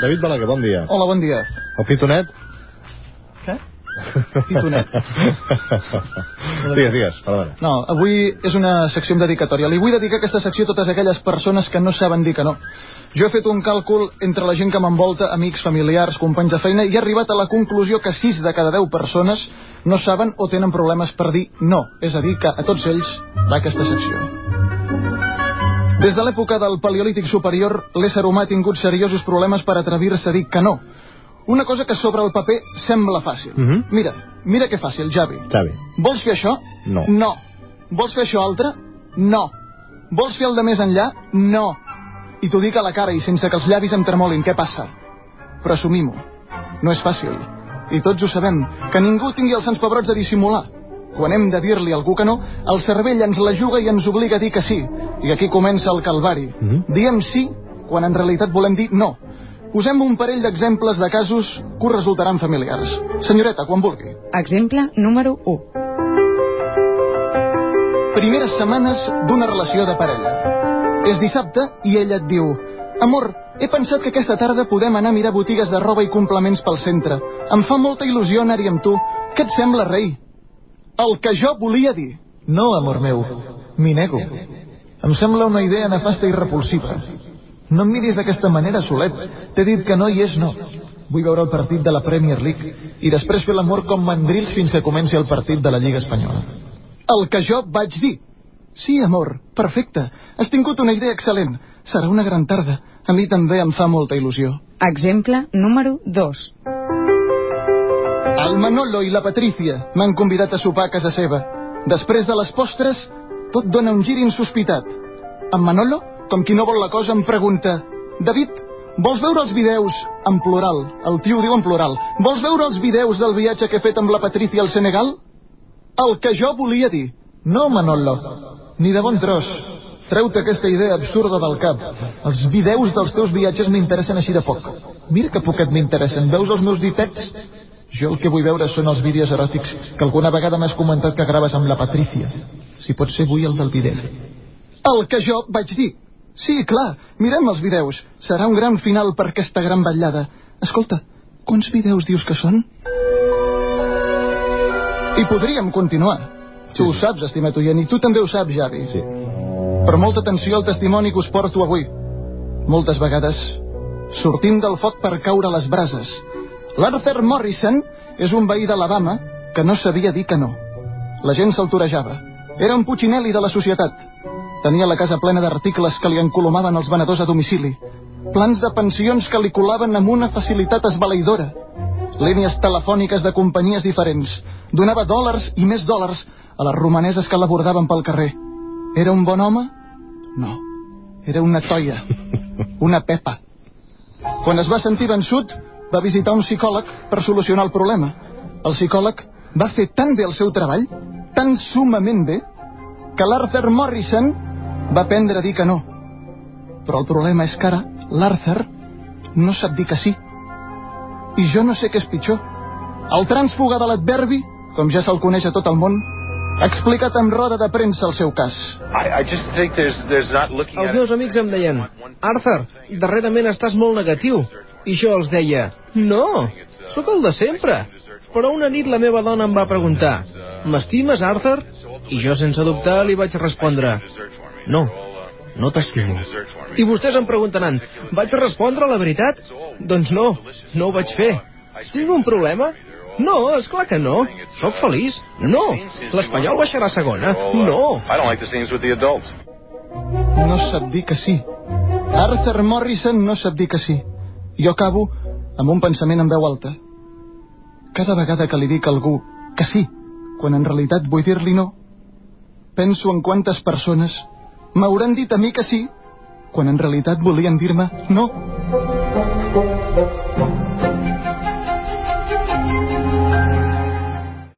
David Balaguer, bon dia. Hola, bon dia. El pitonet? Què? Pitonet. digues, digues, perdona. No, avui és una secció amb dedicatòria. Li vull dedicar aquesta secció a totes aquelles persones que no saben dir que no. Jo he fet un càlcul entre la gent que m'envolta, amics, familiars, companys de feina, i he arribat a la conclusió que 6 de cada 10 persones no saben o tenen problemes per dir no. És a dir, que a tots ells va aquesta secció. Des de l'època del Paleolític superior, l'ésser humà ha tingut seriosos problemes per atrevir-se a dir que no. Una cosa que sobre el paper sembla fàcil. Mhm. Mira, mira que fàcil, Javi. Xavi. Vols fer això? No. No. Vols fer això altre? No. Vols fer el de més enllà? No. I t'ho dic a la cara i sense que els llavis em tremolin, què passa? Però assumim-ho. No és fàcil. I tots ho sabem, que ningú tingui els sants pebrots de dissimular. Quan hem de dir-li a algú que no, el cervell ens la juga i ens obliga a dir que sí. I aquí comença el calvari. Mhm. Diem sí quan en realitat volem dir no. Posem un parell d'exemples de casos que us resultaran familiars. Senyoreta, quan vulgui. Exemple número 1. Primeres setmanes d'una relació de parella. És dissabte i ella et diu Amor, he pensat que aquesta tarda podem anar a mirar botigues de roba i complements pel centre. Em fa molta il·lusió anar-hi amb tu. Què et sembla, rei? El que jo volia dir. No, amor meu, m'hi nego. Em sembla una idea nefasta i repulsiva. No em miris d'aquesta manera, Solet. T'he dit que no i és no. Vull veure el partit de la Premier League i després fer l'amor com mandrils fins que comenci el partit de la Lliga Espanyola. El que jo vaig dir. Sí, amor, perfecte. Has tingut una idea excel·lent. Serà una gran tarda. A mi també em fa molta il·lusió. Exemple número 2. El Manolo i la Patrícia m'han convidat a sopar a casa seva. Després de les postres, tot dona un gir insospitat. En Manolo, com qui no vol la cosa, em pregunta David, vols veure els videos en plural? El tio diu en plural. Vols veure els videos del viatge que he fet amb la Patrícia al Senegal? El que jo volia dir. No, Manolo, ni de bon tros. Treu-te aquesta idea absurda del cap. Els videus dels teus viatges m'interessen així de poc. Mira que poquet m'interessen. Veus els meus ditets? Jo el que vull veure són els vídeos eròtics que alguna vegada m'has comentat que graves amb la Patrícia. Si pot ser, vull el del vídeo. El que jo vaig dir. Sí, clar, mirem els videos. Serà un gran final per aquesta gran vetllada. Escolta, quants videos dius que són? I podríem continuar. Tu ho saps, estimat oient, i tu també ho saps, Javi. Sí. Però molta atenció al testimoni que us porto avui. Moltes vegades sortim del foc per caure a les brases. L'Arthur Morrison és un veí d'Alabama que no sabia dir que no. La gent se'l torejava. Era un puccinelli de la societat. Tenia la casa plena d'articles que li encolomaven els venedors a domicili. Plans de pensions que li colaven amb una facilitat esbaleïdora. Línies telefòniques de companyies diferents. Donava dòlars i més dòlars a les romaneses que l'abordaven pel carrer. Era un bon home? No. Era una toia. Una pepa. Quan es va sentir vençut, va visitar un psicòleg per solucionar el problema. El psicòleg va fer tan bé el seu treball, tan sumament bé, que l'Arthur Morrison va aprendre a dir que no. Però el problema és que ara l'Arthur no sap dir que sí. I jo no sé què és pitjor. El trànsfuga de l'adverbi, com ja se'l coneix a tot el món, ha explicat en roda de premsa el seu cas. Els meus amics em deien, Arthur, darrerament estàs molt negatiu. I jo els deia, no, sóc el de sempre. Però una nit la meva dona em va preguntar, m'estimes, Arthur? I jo sense dubtar li vaig respondre, no, no t'estimo. I vostès em preguntaran, vaig respondre la veritat? Doncs no, no ho vaig fer. Tinc un problema? No, és clar que no. Soc feliç? No. L'Espanyol baixarà a segona? No. No sap dir que sí. Arthur Morrison no sap dir que sí. Jo acabo amb un pensament en veu alta. Cada vegada que li dic a algú que sí, quan en realitat vull dir-li no, penso en quantes persones m'hauran dit a mi que sí, quan en realitat volien dir-me no.